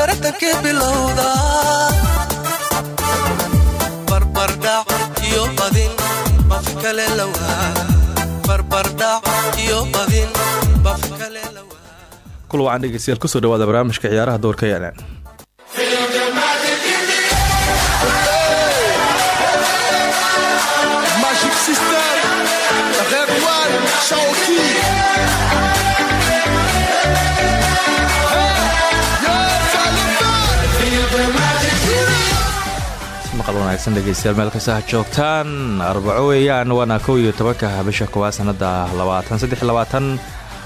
baratankii bilowda barbardhac iyo badin bafi kale lowdaa barbardhac iyo badin bafi kale lowdaa kul wacan dhegeystayaal ku soo dhawaada barnaamijka ciyaaraha doorka yeelan maqal wanaagsan dhegeystayaal meel kasta ha joogtaan. Arbaco weeyaan waana kow iyo tobanka bisha koowaad sanada labaatan saddex labaatan.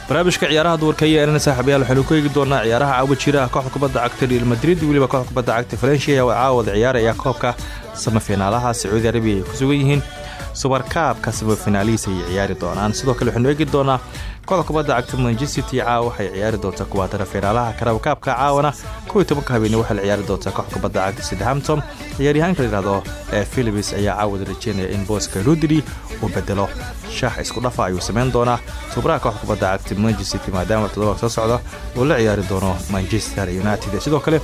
Barnaamijka ciyaaraha duwarka yeelana saaxiibayaal waxaynu ku eegi doonaa ciyaaraha caawa jira kooxda kubadda cagta real madrid weliba kooxda kubadda cagta valencia oo caawada ciyaaraya koobka samafiinaalaha sacuudi arabiya ay ku sugan yihiin. Subarkaabka samafinaalihiis ayay ciyaari doonaan. Sidoo kale waxaynu eegi doonaa kooxda kubadda cagta manchester city caawa waxay ciyaari doontaa kuwaatara finaalaha karabakaabka caawana. Kow iyo tobanka habeenimo waxay la ciyaari doontaa kooxda kubadda cagta southampton. Ciyaaryahaanka la yidhahdo ee philips ayaa caawada rajeynaya in booska rudri uu bedelo shaax isku dhafa ayuu samayn doonaa. Tubaraha kooxda kubadda cagta manchester city maadaama toddobaad soo socda uu la ciyaari doono manchester united. Sidoo kale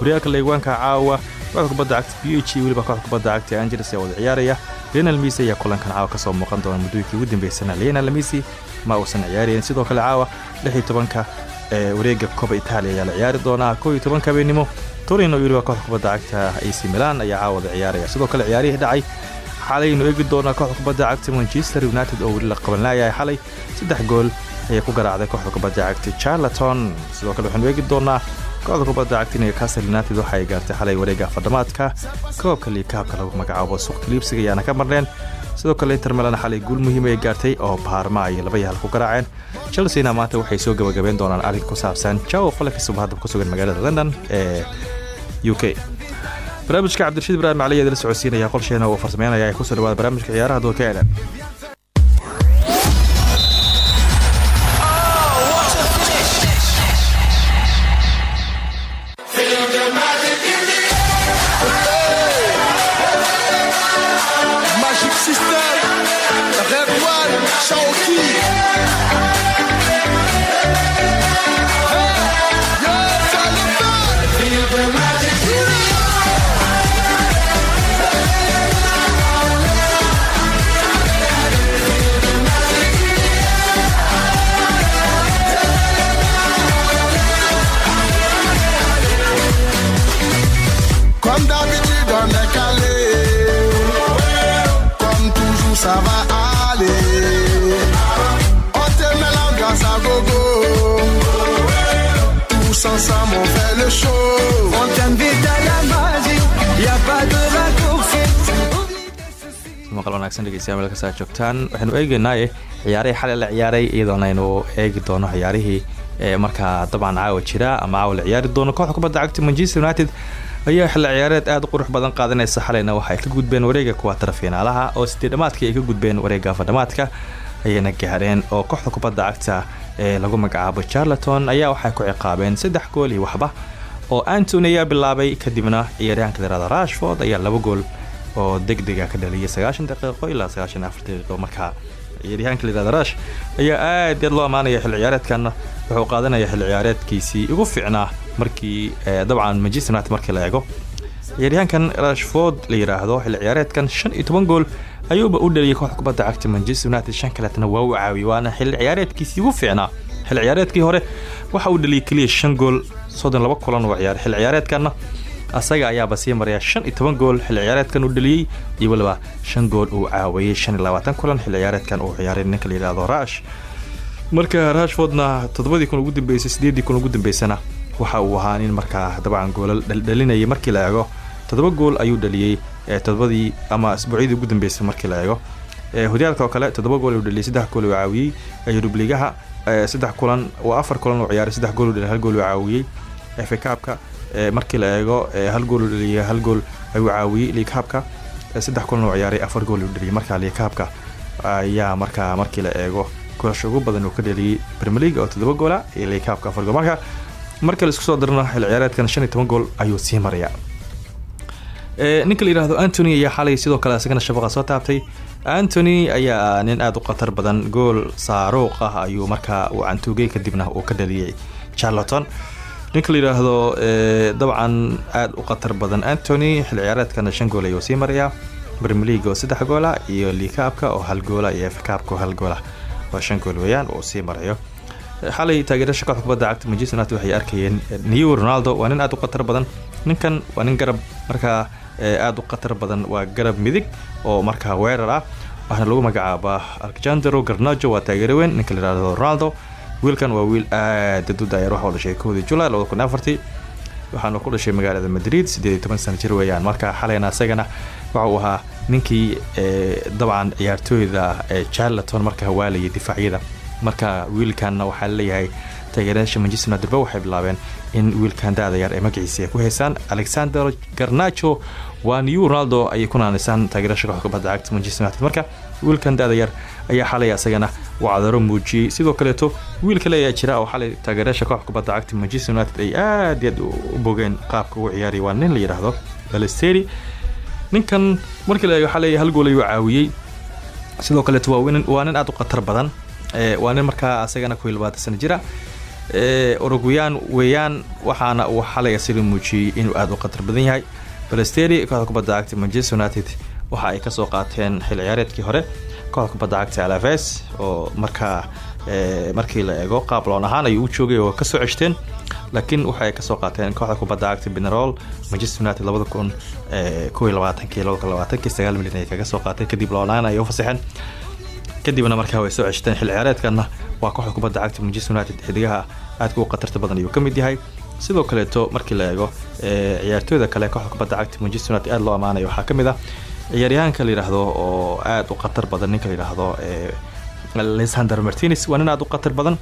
horyaalka leegwaanka caawa kooxda kubadda cagta b h kooxda kubadda cagta angeles ee wada ciyaaraya. Leonel misi ayaa kulankan caawa ka soo muuqan doona muddooyinkii ugu dambeysana. Leonel misi ma uusan ciyaarayn sidoo kale caawa tobanka ee wareega koba itaaliya ayaa la ciyaari doonaa. Kow iyo tobanka habeenimo torino weliba kooxda cagta ac milan ayaa caawada ciyaaraya. Sidoo kale ciyaarihii dhacay xalaynu eegi doonaa kooxda kubadda cagta manchester united oo weli la qabanlayahay xalay saddex gool ayay ku garaacday kooxda kubadda cagta charlaton sidoo kale waxaanu eegi doonaa kooxda kubadda cagta newcastle united waxa ay gaartay xalay wareega fadhamaadka. Koobka liikaabka lagu magacaabo suuqta liibsiga ayaana ka marneen sidoo kale inter milan xalay guul muhiim ay gaartay oo baarma ay laba yahal ku garaaceen. Chelseana maanta waxay soo gabagabeyn doonaan arrinka ku saabsan jawo falakisuba hadda ku sugan magaalada london ee u k. Barnaamijka cabdirashiid ibrahim cali eedala socodsiinaya qolsheena uu farsameynaya ay ku soo dhawaada barnaamijka ciyaaraha eedan wanaagsan dhegeystayaal meel kasta joogtaan. Waxaynu eegeynaaye ciyaarihii xalay la ciyaaray iyadoona aynu eegi doono ciyaarihii ee markaa dabcan caawa jira ama caawa la ciyaari doono. Kooxda kubadda cagta manchester united ayaa xilli ciyaareed aad u qurux badan qaadanaysa xalayna waxay ka gudbeen wareega kuwaatara fiinaalaha oo sidii dhammaadkii ay ka gudbeen wareega fadhamaadka ayayna gaareen oo kooxda kubadda cagta ee lagu magacaabo charlaton ayaa waxay ku ciqaabeen saddex gool iyo waxba oo antony ayaa bilaabay kadibna ciyaaryahanka darada rashford ayaa laba gool oo degdega ka dhaliyay sagaashan daqiiqo ilaa sagaashan afar markaa ciyaaryahanka layirahda rash ayaa aad yaad loo ammaanaya xilli ciyaareedkan. Wuxuu qaadanaya xilli ciyaareedkiisii ugu fiicnaa markii dabcan manchester markii la eego. Ciyaaryahankan rashford la yidhaahdo xilli ciyaareedkan shan iyo toban gool ayuuba u dhaliyay kooxda kubadda cagta manchester united. Shan kaleetna waa u caawiyay waana xilli ciyaareedkiisii ugu fiicnaa xilli ciyaareedkii hore waxa uu dhaliyay keliya shan gool soddon laba kulan oo ciyaar. Xilli ciyaareedkanna asaga ayaaba sii maraya shan iyo toban gool xilli ciyaareedkan uu dhaliyey iyo waliba shan gool uu caawiyey shan kulan xilli ciyaareedkan uu ciyaaray. Ninka la yidhaahdo marka rashfordna toddobadii kun ugu dambeysay sideedii kun ugu dambeysana waxa uu ahaa nin markaa dabcan goolal dhalinayay markii la eego. Toddoba gool ayuu dhaliyey toddobadii ama isbuucyadii ugu dambeysay markii la eego. Horyaalka oo kale toddoba gool uu dhaliyay saddex gool uu caawiyey yurubligaha saddex kulan waa afar kulan uu ciyaaray saddex gool uu dhaliyay hal gool uu caawiyey fa kaabka markii la eego hal gool u dhaliyay hal gool ayuu caawiyey liikaabka saddex kulan oo ciyaaray afar gool uu dhaliyay. Markaa liikaabka ayaa markaa markii la eego goolasha badan uu ka dhaliyey premier league oo toddoba goola iyo liikaabka afar gool. Marka marka la isku soo darno xil ciyaareedkan shan iyo toban gool ayuu sii maraya ninka la yihahdo antony ayaa xalay sidoo kale isagana shabaqa soo taabtay. Antony ayaa nin aada u khatar badan gool saaruuq ah ayuu markaa uu cantuugay kadibna uu ka dhaliyay. Charloton ninka la yidhaahdo dabcan aada u khatar badan. Antony xil ciyaareedkana shan gool ayuu sii marayaa league oo saddex goola iyo liikaabka oo hal goola iyo fkaabka oo hal goola waa shan gool weeyaan uu sii marayo. Xalay taageerasha kooxda cagta manchester united waxay arkayeen new ronaldo waa nin aada u khatar badan. Ninkan waa nin garab markaa aada u khatar badan waa garab midig oo markaa weerar ah. Waxaana lagu magacaabaa alexandero garnajo waa taageero weyn. Ninka la yihahdo ronaldo wiilkan waa wiil aada u daayar waxa u dhashay kowdii julay labada kun afartii waxaanu ku dhashay magaalada madrid siddeed iyo jir weeyaan. Marka xalayna isagana waxa uu ahaa ninkii dabcan ciyaartooyda charlaton markaa waalayay difaacyada. Marka wiilkanna waxaa la leeyahay taageerayaasha manchester united ba waxay bilaabeen in wiilkan da-da yar ee magaciisa ku heysaan alexander garnacho waa new ronaldo ayay ku naanaysaan taageerasha kooxda kubadda cagta manchester united. Marka wiilkan da-da yar ayaa xalay asagana. Wacdaro muujiyey sidoo kaleeto wiil kale ayaa jira oo xalay taageeryaasha kooxda kubadda cagta manchester united ay aad aad u bogeen qaabka ugu ciyaaraya waa nin la yidhaahdo balesteri ninkan markii la eego xalay hal gool ayuu caawiyey. Sidoo kaleeto waa nin aada u khatar badan. Waa nin markaa asagana ku labaatan sana jira. Orogweyaan weeyaan waxaana uu xalay asiga muujiyey inuu aada u khatar badan yahay. Balesteri kooxda cagta manchester united waxa ay ka soo qaateen xil ciyaareedkii hore kooxda kubadda cagta alaves oo markaa markii la eego qaab loon ahaan ayuu joogay oo ka soo ceshteen. Laakiin waxa ay ka soo qaateen kooxda kubadda cagta benerol manchester united labada kun kow iyo labaatankii labada kun labaatankii sagaal milyan ay kaga soo qaateen. Kadib loonaan ay u fasaxeen kadibna markaa way soo ceshteen xil ciyaareedkana waa kooxda kubadda cagta manchester united xidigaha aadka u khatarta badan ayuu ka yahay. Sidoo kaleeto markii la eego ciyaartooyda kale kooxda kubadda cagta manchester united aada loo ammaanayo waxaa ka ciyaaryahaanka la yidhaahdo oo aada u khatar badan ninka la yidhaahdo lisander martines waa nin aada u khatar badan.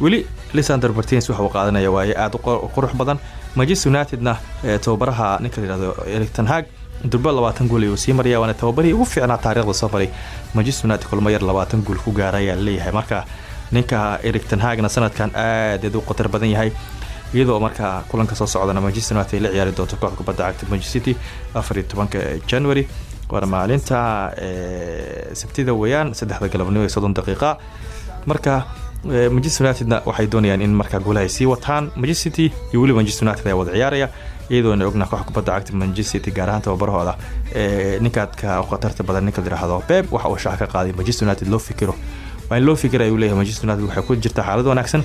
Weli lisander martines waxa uu qaadanaya waaye aada u qurux badan. Manchester unitedna tababaraha ninka la yihahdo ericton hag durba labaatan gool ayuu sii maraya waana tababarihii ugu fiicnaa taarikhda soo maray manchester united kulmo yar labaatan gool ku gaara ayaa la leeyahay marka ninka ericton hagna sanadkan aadaed u khatar badan yahay iyadoo markaa kulanka soo socdana manchester united ay la ciyaari doonto kooxda kubadda cagta manchester city afar iyo tobanka january waana maalinta sabtida weeyaan saddexda galabnimo iyo soddon daqiiqa. Marka manchester unitedna waxay doonayaan in markaa goolaha ay sii wataan manchester city iyo weliba manchester united ayaa wada ciyaaraya iyadoona ogna kooxda kubadda cagta manchester city gaar ahaan tababarahooda ninkaadka khatarta badan ninka layidhaahdo beb waxa uu shaaca ka qaaday manchester united loo fikiro. Waa in loo fikira ayuu leeyahay manchester united waxay ku jirtaa xaalad wanaagsan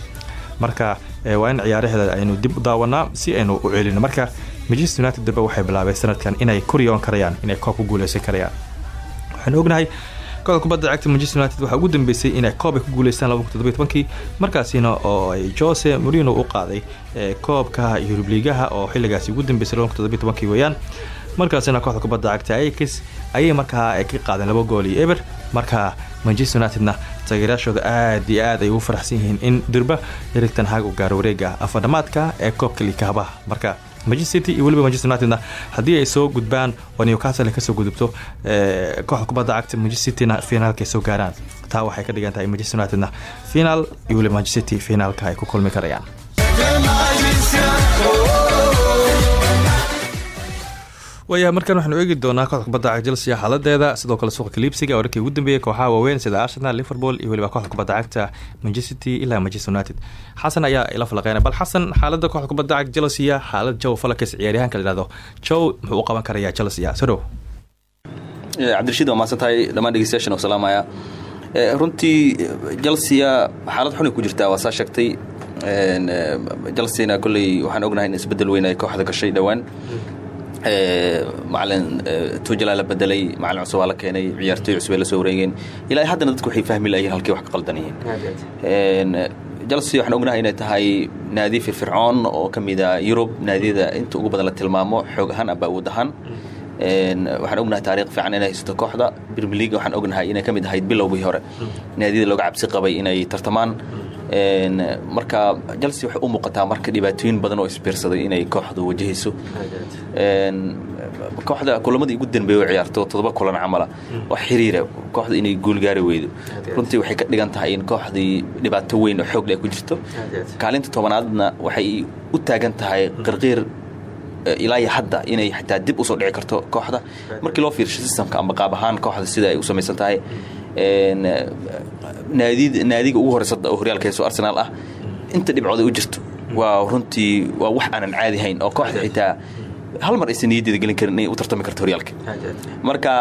marka waa in ciyaaraheeda aynu dib u daawanaa si aynu u celino. Marka manchester united darba waxay bilaabeen sanadkan inay koryoon karayaan inay koob ku guuleysan karayaan. Waxaanu ognahay kooxda kubadda cagta manchester united waxaa ugu dambeysay inay koob ay ku guuleystaan laba kun toddobiy tobankii. Markaasina oo jose morino u qaaday koobka yurub liigaha oo xilligaasi ugu dambeysay laba kun toddobiy tobankii weeyaan markaasina kooxda kubadda cagta ax ayay markaa ka qaadeen laba gool iyo eber. Marka manchester unitedna taageerayaashooda aad iyo aad ay ugu faraxsan yihiin in durba erigtan haag u gaaro wareega afardhamaadka ee koobka liikaabaha marka manchester city iyo weliba manchester unitedna haddii ay soo gudbaan oo newcastle ka soo gudubto kooxda kubadda cagta manchester cityna finaalka ay soo gaaraan. Taa waxay ka dhigan tahay manchester unitedna finaal iyo weliba manchester city finaalka ay ku kulmi karayaan waaya markaan waxaanu eegi doonaa kooxda kubadda cagta chelsea xaaladeeda sidoo kale suuqa kaliibsiga wararkii ugu dambeeyay kooxaha waaweyn sida arsenal liverpool iyo weliba kooxda kubadda cagta manchester city ilaa manchester united. Xasan ayaa ila falaqeynay bal xasan xaalada kooxda kubadda cagta chelsea xaalad jow falakes ciyaaryahanka la yihahdo jow muxuu u qaban karayaa chelsea soo dhow. Cabdirashiid waa mahadsan tahay dhammaan dhegeystayaashan oo salaamaya. Runtii chelsea xaalad xunay ku jirtaa waa saa sheegtay. Chelseana kolley waxaan ognahay in isbeddel weyn ay kooxda gashay dhowaan macalin tuujala la bedelay macalin cusub aa la keenay ciyaartooy cusub ay la soo wareegeen. Ilaa haddana dadku waxay fahmi layihin halkii wax ka qaldan yihiin chelsea waxaan ognahay inay tahay naadi firfircoon oo ka mida yurub naadiyada inta ugu badan la tilmaamo xoog ahaan aba awood ahaan. Waxaan ognahay taariikh fiican inay haysato kooxda. Premier league waxaan ognahay inay ka mid ahayd bilowgii hore. Naadiyada looga cabsi qabay inay tartamaan. Marka chelsea waxay u muuqataa marka dhibaatooyin badan oo isbiirsaday inay kooxdu wajahayso kooxda kulamadii ugu dambeeyay oo ciyaarto toddoba kulan camala. Wax xiriira kooxda inay guul gaari weydo runtii waxay ka dhigan tahay in kooxdii dhibaato weyn oo xoogle ay ku jirto. Kaalinta tobanaadna waxay u taagan tahay qirqiir eh, ilaa hadda inay xitaa dib u soo dhici karto kooxda. Markii loo fiirsho systemka ama qaab ahaan kooxda sida ay u samaysan tahay. Naadiga ugu horeysa oo horyaalka heeso arsenal ah inta dhibcood ay u jirto. Waa runtii waa wax aanan caadi hayn oo kooxda xitaa hal mar aysan niyaddeeda gelin karin inay u tartami karto horyaalka. Marka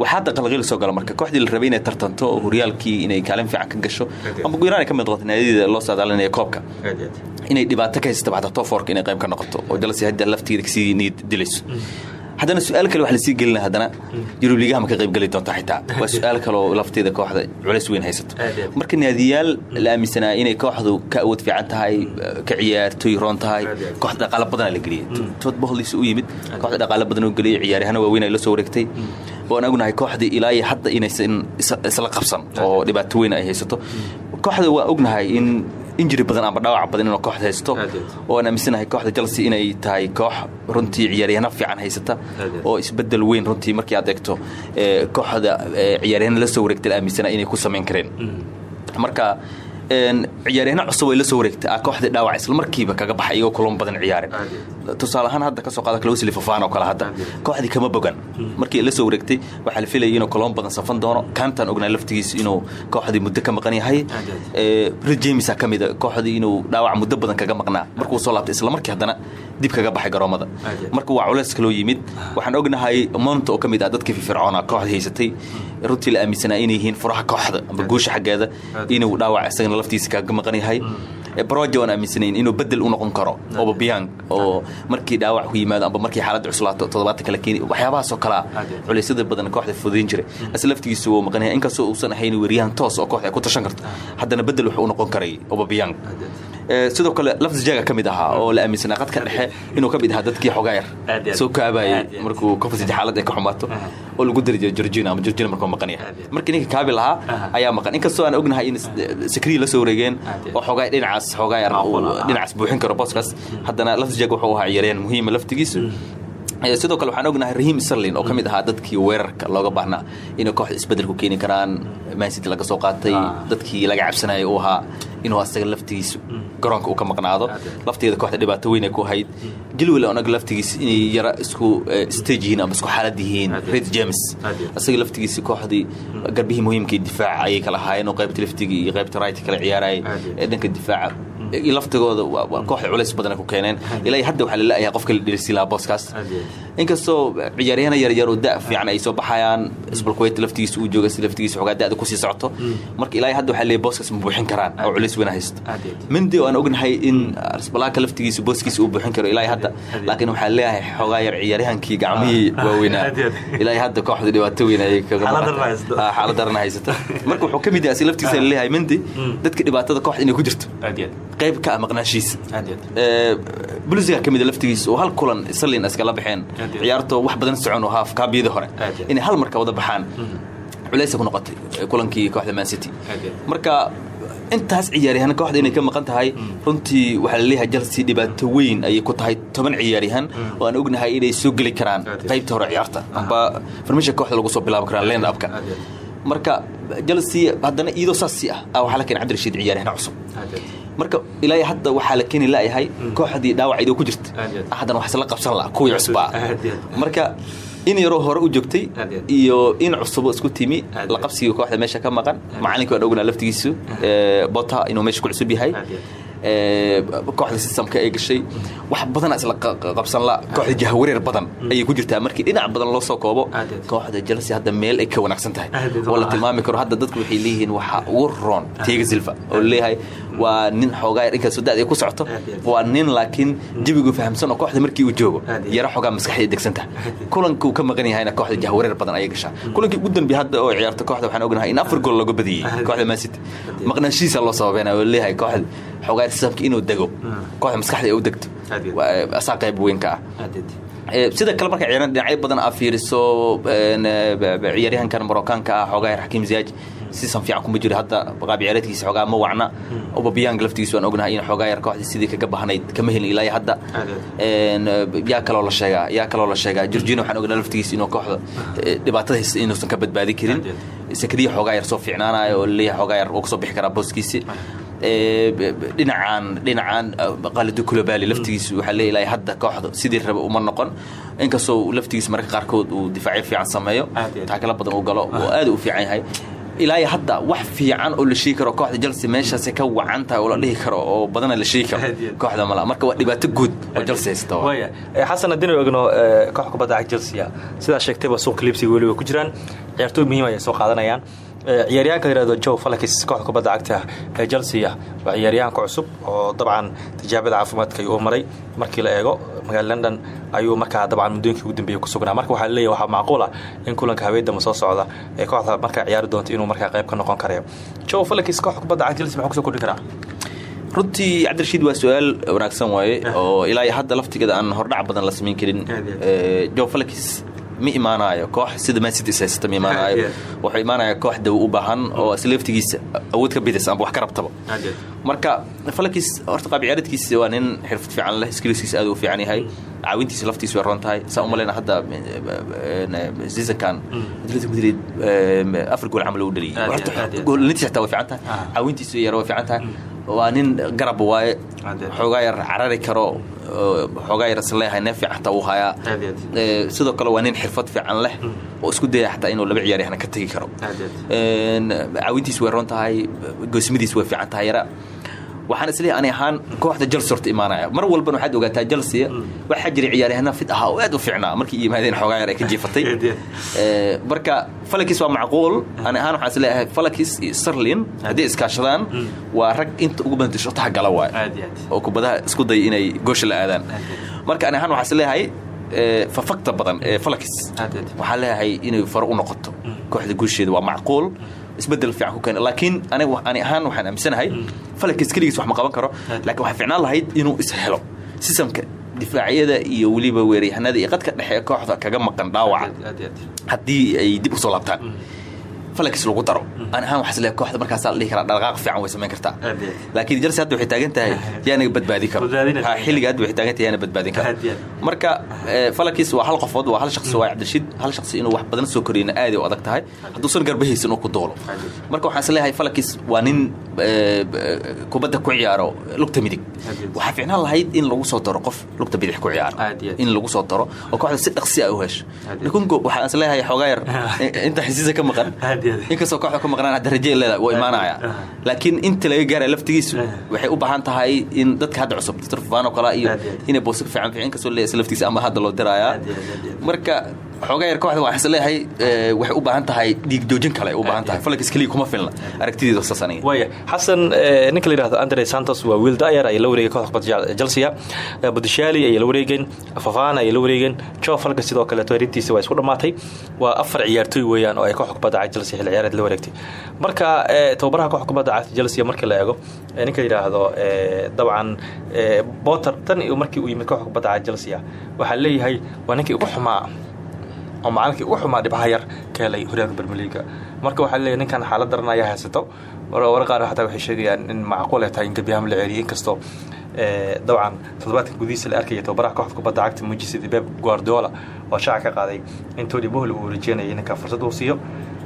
waxaa hadda qalqiil soo gala marka kooxdii la rabay inay tartanto oo horyaalkii inay kaalin fiican ka gasho ama guyraan ay ka mid noqoto naadiyada loo saadaalinaya koobka. Inay dhibaato ka haysato baxda toforka inay qayb ka noqoto oo jalasi hadda lafteeda ka sii niyad dilayso haddana su'aal kale waxa la sii gelina haddana. Yurub liigaha ma ka qayb geli doonta xitaa. Waa su'aal kale oo lafteeda kooxda culays weyn haysato. Marka naadiyaal la aaminsanaa inay kooxdu ka awood fiican tahay ka ciyaartoy roon tahay kooxda dhaqaalo badanaa la geliyay. Tood bohliisa u yimid kooxda dhaqaalo badan oo geliyay ciyaaryahana waaweyn ay la soo wareegtay. Waan ognahay kooxdii ilaa iyo hadda inaysan is- isla qabsan oo dhibaato weyn ay haysato. Kooxda waa ognahay in injiri badan ama dhaawac badan inuu kooxda haysto. Oo aan aaminsanahay kooxda chelsea inay tahay koox runtii ciyaaryahano fiican haysata. Oo isbeddel weyn runtii markii aad eegto ee, kooxda ee, ciyaaryahano la soo wareegtay la aaminsana inay ku samayn kareen. Marka een, ciyaaryahano cusub ay la soo wareegtay. Ah kooxdii dhaawac isla markiiba kaga baxay iyagoo kulan badan ciyaarin tusaale ahaan hadda ka soo qaada closely fafaan oo kale hadda. Kooxdii kama bogan. Markii la soo wareegtay waxaa la filayay inuu kulan badan safan doono. Kaantaan ognaa laftigiisa inuu kooxdii muddo ka maqan yahay. James ka mida kooxdii inuu dhaawac muddo badan kaga maqnaa. Markuu soo laabtay isla markii haddana dib kaga baxay garoomada. Marka waa culays kaloo yimid. Waxaan ognahay mont oo ka mid ah dadkii firfircoona kooxda haysatay. Runtii la aaminsanaa inay yihiin furaha kooxda amba guusha xaggeeda. Inuu dhaawac isagana laftiisa kaga maqan yahay brojo aan aaminsanayn inuu bedel u noqon karo obabiang oo markii dhaawac ku yimaado amba markii xaaladda cuslaato toddobaatan kala keeni waxyaabahaasoo kalea culeysyada badan kooxda fudayn jiray. Ase laftigiisu wuu maqan yahay inkastoo uusan ahayn weeryahan toos oo kooxda ay ku tashan karto haddana bedel wuxuu u noqon karay obabiang Ee, sidoo kale lafsjaga ka mid ahaa oo la aaminsanaa qadka dhexe inuu ka mid ahaa dadkii aad. soo kaabayay markuu kofasij xaalad ay ka xumaato oo lagu dari jiray georgina ama georgina markuu maqan yahay markii ninka kaabi lahaa ayaa maqan. Inkastoo aan ognahay in sakriya la soo wareegeen oo xogaay dhinacaas xogaayar uu dhinacaas buuxin karo booskaas haddana lafsjag wuxuu ahaa ciyaaryahan muhiima laftigiisu. Ee, sidoo kale waxaan ognahay rahiim sarlin oo ka mid ahaa dadkii weerarka looga baahnaa inay kooxda isbeddel ku keeni karaan. Mancity laga soo qaatay dadkii laga cabsanayay uu ahaa inuu asaga laftigiisu garoonka uu ka maqnaado. Lafteeda kooxda dhibaato weyn ay ku hayd jilwil onaga laftigiisa inay yara isku eh, stage yihiin ama isku xaalad yihiin. Red james. Asaga laftigiisa kooxdii garbihii muhiimkii difaaca ayay kala ahaayeen oo qaybta laftigii iyo qaybta right kala ciyaarayay. Ee dhanka difaaca laftigooda kooxda culays badan ku keeneen. Ilaa hadda waxaa la la'yahay qofka la dhelisi lahaa booskaas. Inkastoo ciyaaryahana yaryar oo da' fiican ay soo baxayaan isbalkuweyt laftigiisa uu jooga si laftigiisa xogaa da'da ku sii socoto. Marka ilaa hadda waxaa leeyahay booskaas ma buuxin karaan oo culays weyn haysto. Mindi oo aan ognahay in arsbalaaka laftigiisa booskiisa uu buuxin karo ilaa hadda laakiin waxaa leeyahay xogaa yar ciyaaryahankii gacmihii waaweynaa iyo aad. ilaa hadda kooxda dhibaato weyn kaga Xaalad maqan darna haysato. Ah, haysata marka wuxuu ka mid yahay si laftigiisa la leeyahay mindi dadka dhibaatada kooxda inay ku jirto qayb ka ah maqnaashiisa Ee, bulisiga ka mida laftigiisa oo hal kulan salin iskala baxeen. Ciyaartoo wax badan socon oo haaf kaabiyada hore. Inay hal marka wada baxaan. Culaysa ku noqotay kulankii kooxda man city. Marka intaas ciyaaryahan kooxda inay ka maqan tahay runtii waxaa la leeyahay chelsea dhibaato weyn ayay ku tahay toban ciyaaryahan. Oo aan ognahay inay soo geli karaan qaybta hore ciyaarta. Amba farmisha kooxda lagu soo bilaabi karaa Aad iyo marka chelsea haddana iyadoo saasi ah ah waxaa la keenay cabdirashiid ciyaaryahan cusub marka ilaa hadda waxaa la keeni la'yahay kooxdii dhaawaceedoo ku jirta ah, haddana wax isla qabsan laha kuwii cusbaa marka in yaroo hore u joogtay iyo in cusubo isku timi la qabsiga kooxda meesha ka maqan macalinka waan ognaa laftigiisu ee, bota inuu meesha ku cusub yahay ee, kooxda systemka ay gashay wax badana isla qa- qa- qabsan la kooxda jahawareer badan ayay ku jirtaa markii dhinac badan loo soo koobo kooxda chelsea hadda meel ay ka wanaagsan tahay oo la tilmaami karo hadda dadku waxay leeyihiin waxa ugu roon tiaga silva oo leeyahay waa nin xoogaa inkastoo da'da ay ku socoto. Waa nin laakiin jawigu fahamsan oo kooxda markii uu joogo yara xoogaa maskaxda degsanta kulankuu ka maqan yahayna kooxda jahawareer badan ayay gashaa. Kulankii ugu dambe hadda oo ciyaarta kooxda waxaan ognahay in afar gool looga badiyey kooxda aad. maqnaashihiisa loo sababeynaya oo leeyahay kooxda xoogaa sistamka inuu dego. Kooxda maskaxda ay u degto. Waa- asaa qayb weyn ka ah. Ee, sida kale marka ciyaaraan dhinacyo badan aa fiiriso b- ciyaaryahankan marookaanka ah xoogaa xakiim ziyaaj sisan fiican kuma jiro. Hadda qaab ciyaareedkiisa xoogaa ma wacna. Obabiyanga laftigiisa waan ognahay in xoogaa yar kooxdii sidii kaga bahnayd kama helin ilaa hadda. Yaa kaloo la sheegaa yaa kaloo la sheegaa. Jorginho waxaan ognaa laftigiisa inuu kooxda eh, dhibaatada haysta inuusan ka badbaadi karin. Sakriya xoogaa yar soo fiicnaanayo oo la leeyahay xoogaa yar uu ka soo bixi karaa booskiisi. Eh, b- b- dhinacan dhinacan qalido kulobali laftigiisu waxaa leeyahay hadda kooxda sidii raba uma noqon. Inkastoo laftigiisa mararka qaarkood uu difaacyo fiican sameeyo taakala badan uu galo oo aad u fiican yahay ilaa hadda wax fiican oo la sheegi karo kooxda Chelsea meeshaas ka wacan tahay oo la dhihi karo oo badana la sheegi karo kooxda mala. Marka waa dhibaato guud oo Chelsea haysta Eh, xasan haddii nu egno eh, koox kubadda cagta chelsea sidaa sheegtayba suuqa liibsiga weli way ku jiraan. Ciyaartooy muhiim ayay soo qaadanayaan ciyaaryahanka la yihahdo joe falakis kooxda kubadda cagta ee chelsea waa ciyaaryahanka cusub oo dabcan tijaabada caafimaadka ayuu u maray. Markii la eego magaala london ayuu markaa dabcan muddooyinkii ugu dambeeyey ku sugnaa. Marka waxaa la leeyahay waxaa macquul ah in kulanka habeendama soo socda ee kooxda markaa ciyaari doonto inuu markaa qayb ka noqon karayo. Joe falakis kooxda kubadda cagta chelsea maxuu ku soo kordhin karaa. Runtii cabdirashiid waa su'aal wanaagsan waaye oo ilaa hadda laftigeeda aan hordhac badan la samayn karin. Aad iyo Eh, ma imaanayo koox sida man city is haysta ma imaanayo wuxuu imaanaya koox daw u baahan oo isla laftigiisa awood ka bidis amba wax ka rabtaba marka felix horta qaab ciyaareedkiisa waa nin xirfad fiican leh skillskiisa aad u fiican yahay caawintiisa laftiisa way roon tahay saa umaleyna hadda seasonkan Atletico Madrid eh, afar gool camal uu dhaliyay. Goolintiisa xitaa way fiican tahay. Ah. caawintiisa yara way fiican tahay waa nin garab waaye. Xoogaa yar carari karo oo xoogaa yar neef fiican xataa uu hayaa. Sidoo kale waa nin xirfad fiican leh oo isku daya xataa inuu laba ciyaaryahan ka tegi karo. Caawintiisu way roon tahay goosmadiisu way fiican tahay yara waxaan is leeyahay ani ahaan kooxda Chelsea horta imaanaya mar walbana waxaad ogaataa Chelsea waxaa jira ciyaaryahanna fit ahaa oo aad u fiicnaa. Markii yimaadeen xoogaa yar ay ka jiifatay. Eh, marka falakis waa macquul. Ani ahaan waxaan is leeyahay falakis iyo sterlin haddii iskaashadaan waa rag inta ugu badan shotaha gala waay oo kubadaha isku day inay goosha la aadaan. Marka ani ahaan waxaan is leeyahay eh, fafagta badan ee falakis waxaan leeyahay inay faro u noqoto. Kooxda guusheeda waa macquul isbeddel fiican ku keena laakiin aniga ani ahaan waxaan aaminsanahay falakis keligiis wax ma qaban karo. Laakiin waxaa fiicnaan lahayd inuu is helo. Sistamka difaacyada iyo weliba weeraryahanada iyo qadka dhexe kooxda kaga maqan dhaawaca haddii ay dib u soo laabtaan falakis lagu daro. Ani ahaan waxaa is leeyahay kooxda markaasaa la dhihi karaa dhaqaaq fiican way samayn kartaa. Laakiin Chelsea hadda waxay taagan tahay yaana badbaadi karo. Xilliga hadda waxay taagan tahay yaana badbaadin karo. Marka eh, falakis waa hal qofood waa hal shaqsi waa cabdishid hal shaqsi inuu wax badan soo koriyana aad ay u adag tahay hadduusan garbahaysan uu ku duulo marka waxaan is leeyahay falakis waa nin eh, eh, kubadda ku ciyaaro lugta midig. Waxaa fiicnaan lahayd in lagu soo daro qof lugta bidix ku ciyaaro. In lagu soo daro oo kooxda si dhaqsi ah u hesho. Lukungo waxaan is leeyahay xoogaa yar inta xisiisa ka maqan. Inkastoo kooxda ka maqnaan hadda raje leedahay waa imaanaya Ah. laakiin inta laga gaaraya laftigiisu Ah. waxay u baahan tahay in dadka hadda cusub Dr. Fofana oo kale iyo inay boosas fiican fiican inkastoo leeyahay laftigiisa ama hadda loo diraaya Aad iyo aad, aad iyo aad. marka xoogaa yar kooxda waxaan is leeyahay eh, waxay u baahan tahay dhiig joojin kale ay u baahan tahay. Aad. falakis keliya kuma filna aragtideeda saas aniga. Waaya xasan eh, ninka la yidhahdo andre santos waa wiil da'yar ayay la wareegeen kooxda kubadda chelsea Eh, budishali ayay la wareegeen fafana ayay la wareegeen. Joe falka sidoo kaleeto rintiisa waa isku dhammaatay waa afar ciyaartooy weeyaan oo ay kooxda kubadda cagta chelsea xilli ciyaareed la wareegtay. Marka eh, tababaraha kooxda kubadda cagta chelsea markii la eego eh, ninka la yidhaahdo eh, dabcan eh, potter tan markii uu yimid kooxda kubadda cagta chelsea waxaa leeyahay waa ninkii ugu xumaa oo macalinkii ugu xumaa dhibcaha yar ka helay horyaalka bermeliga marka waxaa leeyahay ninkan xaalad daran ayaa haysato. War qaar xataa waxay sheegayaan in macquul ay tahay in gebiyahan la ceeliyay inkastoo eh, dabcan toddobaadkan gudihiisa la arkaya tababaraha kooxda kubadda cagta manchester pep guardiola oo shaaca ka qaaday in tony bohl uu rajeynayay ninkan fursad uu siiyo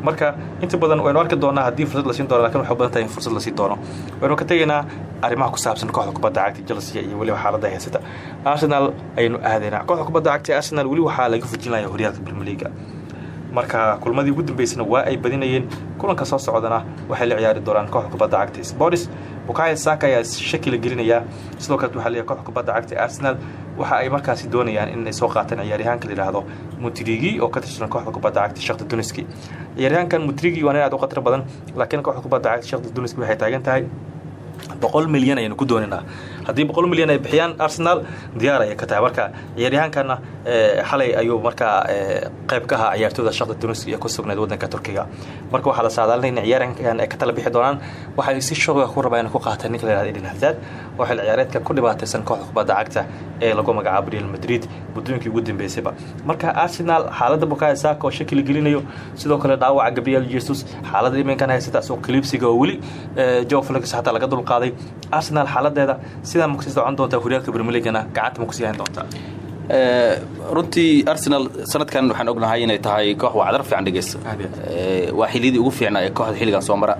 marka inta badan waynu arki doonaa haddii fursad la siin doono laakiin waxay badan tahay in fursad la siin doono. Waynu ka tegaynaa arrimaha ku saabsan kooxda kubadda cagta chelsea iyo weliba xaaladda ay haysata arsenal ayaynu aadaynaa kooxda kubadda cagta arsenal weli waxaa laga fujinaya horyaalka bermeliga marka kulmadii ugu dambeysana waa ay badinayeen. Kulanka soo socdana waxay la ciyaari doonaan kooxda kubadda cagta sports bukayo saka ayaa shaki la gelinayaa sidoo kale waxaa leeyahay kooxda kubadda cagta arsenal waxa ay markaasi doonayaan in ay soo qaataan ciyaaryahaanka la yidhaahdo mutrigi oo ka tirsan kooxda kubadda cagta shakta duniski ciyaaryahankan mutrigi waa nin aad u khatar badan laakiin kooxda kubadda cagta shakta duniski waxay taagan tahay boqol milyan ayaynu ku dooninaa haddii boqol milyan ay bixiyaan arsenal diyaar ayay ka tahay. Marka ciyaaryahankana xalay ayuu markaa qayb ka ahaa ciyaartooyda shaqda tunis iyo ku sugnayd wadanka turkiga. Marka waxaa la saadaalinay in ciyaaryahankan ay ka tala bixi doonaan waxay si shooga ku rabaa inay ku qaataan ninka la yihahda hazard oo xil ciyaareedkan ku dhibaataysan kooxda kubadda cagta ee lagu magacaabo real madrid muddooyinkii ugu dambeysayba. Marka arsenal xaaladda bukayo saka oo shaki la gelinayo sidoo kale dhaawaca gabriel jesus xaaladda iminkan haysata suuq kaliibsiga oo weli joe felix hataa laga dulqaaday arsenal xaaladeeda. Sidaa makusii socon doontaa horyaalka leaguena? Gacanta makusii hayn doontaa? Runtii arsenal sanadkan waxaan ognahay inay tahay koox wacdar fiican dhegeysta waa xiliyadii ugu fiicnaa ee kooxda xilligan soo mara.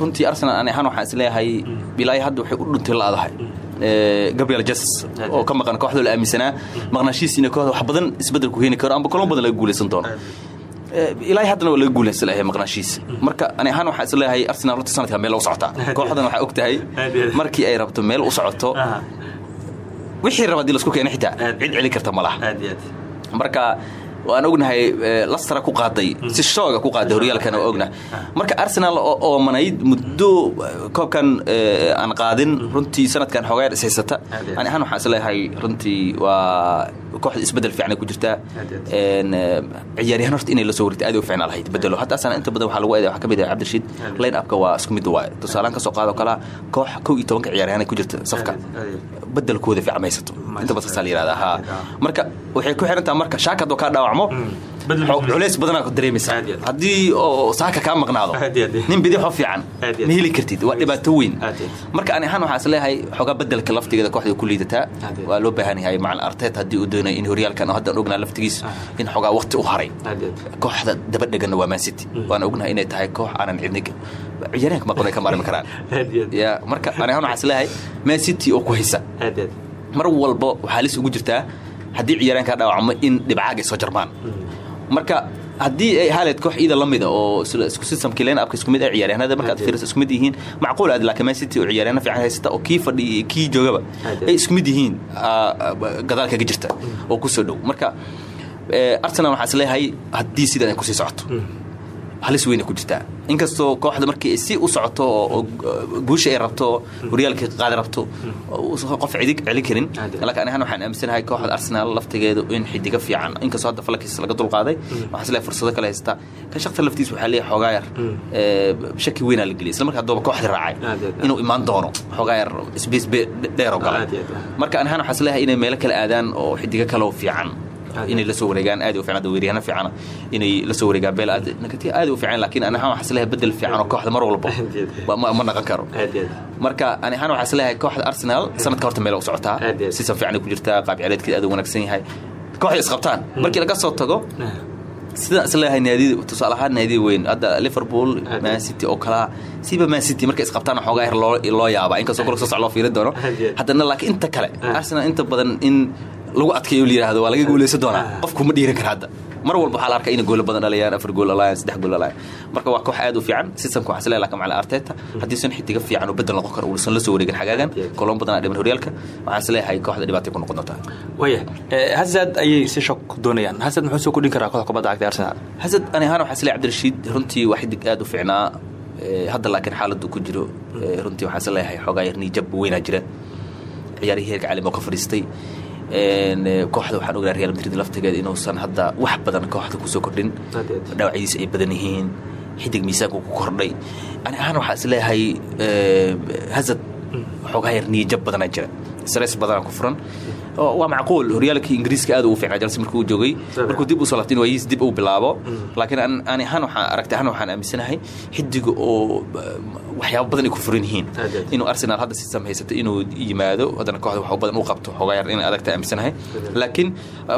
Runtii arsenal ani ahaan waxaan is leeyahay bilaahi hadda waxay u dhuntay la-dahay gabriel jesus oo ka maqan kooxda la aaminsanaa maqnaashihiis inay kooxda wax badan isbeddel ku keeni karo amba kolon badan laga guulaysan doono ilaahay haddana waa laga guulaysan lahay maqnaashihiisa marka ani ahaan waxaan is leeyahay arsenal horta sanadka meel u socotaa kooxdan waxaa og tahay markii ay rabto meel u socoto wixii raba haddii lasku keena xitaa cid celin karta ma laha. Marka waan ognahay lastara ku qaaday si shooga ku qaaday horyaalkana waa ognahay marka arsenal oo manayd muddo koobkan aan qaadin runtii sanadkan xoogaa ishaysata ani ahaan waxaan is leeyahay runtii waa kooxda isbeddel fiicanay ku jirtaa. Ciyaaryahan horta inay la soo wareegtay aad u fiicnaa lahayd bedelo hadda asana inta badan waxaa lagu eeday waxaa ka mid ah cabdirashiid line upka waa isku mid waaye tusaalaan ka soo qaado kalaa koox kow iyo tobanka ciyaaryahanay ku jirta safka. Bedelkooda fiican maysato inta badan saasaa la yihahdaa haa marka waxay ku xiran taha marka shaaka haddoo kaa dhaawacmo culeys badanaa ku dareemaysa haddii oo saaka kaa maqnaado nin bidixoo fiican ma heli kartid waa dhibaato weyn marka ani ahaan waxaa is leeyahay xoogaa bedelka laftigeeda kooxda ku liidataa waa loo baahan yahay macal artet haddii uu doonaya in horyaalkan haddaan ognaa laftigiis in xoogaa waqti u haray kooxda dabadheganna waa mancity waan ognahay inay tahay koox aanan cidni ciyaaryahanka maqon ay ka maarmi karaan ya marka ani ahaan waxaa is leeyahay mancity oo ku haysa mar walba waxaa lis ugu jirtaa haddii ciyaaryahanka dhaawacmo in dhibcaag ay soo jarmaan marka haddii ay haleed koox iida la mida oo isku systemkii line upka isku mid ay ciyaaryahanada markaad fiiriso isku mid yihiin macquul aad laakiin man city oo ciyaaryahanna fiican haysata oo kii fadhi kii joogaba ay isku mid yihiin gadaal kaga jirta oo ku soo dhow. Marka arsenal waxaa is leeyahay haddii sidan ay ku sii socoto halis weyna ku jirtaa inkastoo kooxda markii si u socoto oo guusha ay rabto horyaalkii qaadi rabto qof cidig celin karin. Laakiin ani ahaan waxaan aaminsanahay kooxda arsenal laftigeedu in xidiga fiican inkastoo hadda falkiisa laga dulqaaday waxaa is leeyahay fursado kale haysta. Kan shakta laftiisa waxaa leeyahay xoogaa yar. Shaki weynaa la geliyay isla markaa dooba kooxdii raacay. Inuu imaan doono xoogaa yar sbace dheeroo gala marka ani ahaan waxaa is leeyahay inay meelo kale aadaan oo xidiga kaleo fiican inay la soo wareegaan aad u fiican weeryahanna fiican. Inay la soo wareegaan beel aad nakati aad u fiican laakiin ani ahaan waxaa is leeyahay bedel fiican oo kooxda mar walba ma naqan karo. Marka ani ahaan waxaa is leeyahay kooxda arsenal sanadka horta meel u socotaa sisan fiican ku jirtaa qaab ciyaareedkeeda aad u wanaagsan yahay. Kooxda isqabtaan markii laga soo tago sidaan is leeyahay naadi tusaale ahaan naadi weyn. Hadda liverpool man city oo kalaa siba man city markay isqabtaan xoogaa yar loo yaabaa. Inkastoo kolka soo soc loo fiirin doono. Haddana laakiin inta kale arsenal inta badan in lagu adkeeyo la yihahdo waa laga guulaysan doonaa. Qofku ma dhiiran kara hadda mar walba waxaa la arkaa inay goola badan dhalayaan afar gool dhalayaan saddex gool dhalayaan marka waa koox aad u fiican systemka waxaa is leeyahay laakiin macalin arteta haddii san xidiga fiican oo bedel noqon karo uusan la soo wareegin xagaagan koloon badan aa dhiman horyaalka waxaa is leeyahay kooxda dhibaatay ku noqon doontaa. Waya hazard ayay si shok ku doonayaan. Hazard muxuu soo kordhin karaa kooxda kubadda cagta arsenal? Hazard ani ahaan waxaa is leeyahay cabdirashiid runtii waa xidig aad u fiicnaa. Hadda laakiin xaaladdu ku jiro runtii waxaa is leeyahay xoogaa yar niijab weynaa jira. Ciyaarihii heerka caalim oo ka fadhiistay kooxda waxaan ognaa real madrid laftigeeda inuusan hadda wax badan kooxda ku soo kordhin. Dhaawacyadiisa ay badan yihiin xidig miisaanku ku kordhay. Ani ahaan waxaa is leeyahay hazard. Xoogaa yar niyajab badanaa jira. Stress badanaa ku furan. Waa macquul. Horyaalkii ingiriiska aad ugu fiicnaa jalsi markuu joogay. Markuu dib u soo laabtay in waayihiis dib uu bilaabo. Laakiin ani ahaan waxaan aragtay ahaan waxaan aaminsanahay xidiga oo waxyaabo badan ay ku furan yihiin. Inuu arsenal hadda sistam haysato inuu yimaado haddana kooxda wax badan uu qabto. Xoogaa yar in adagta aaminsanahay. Laakiin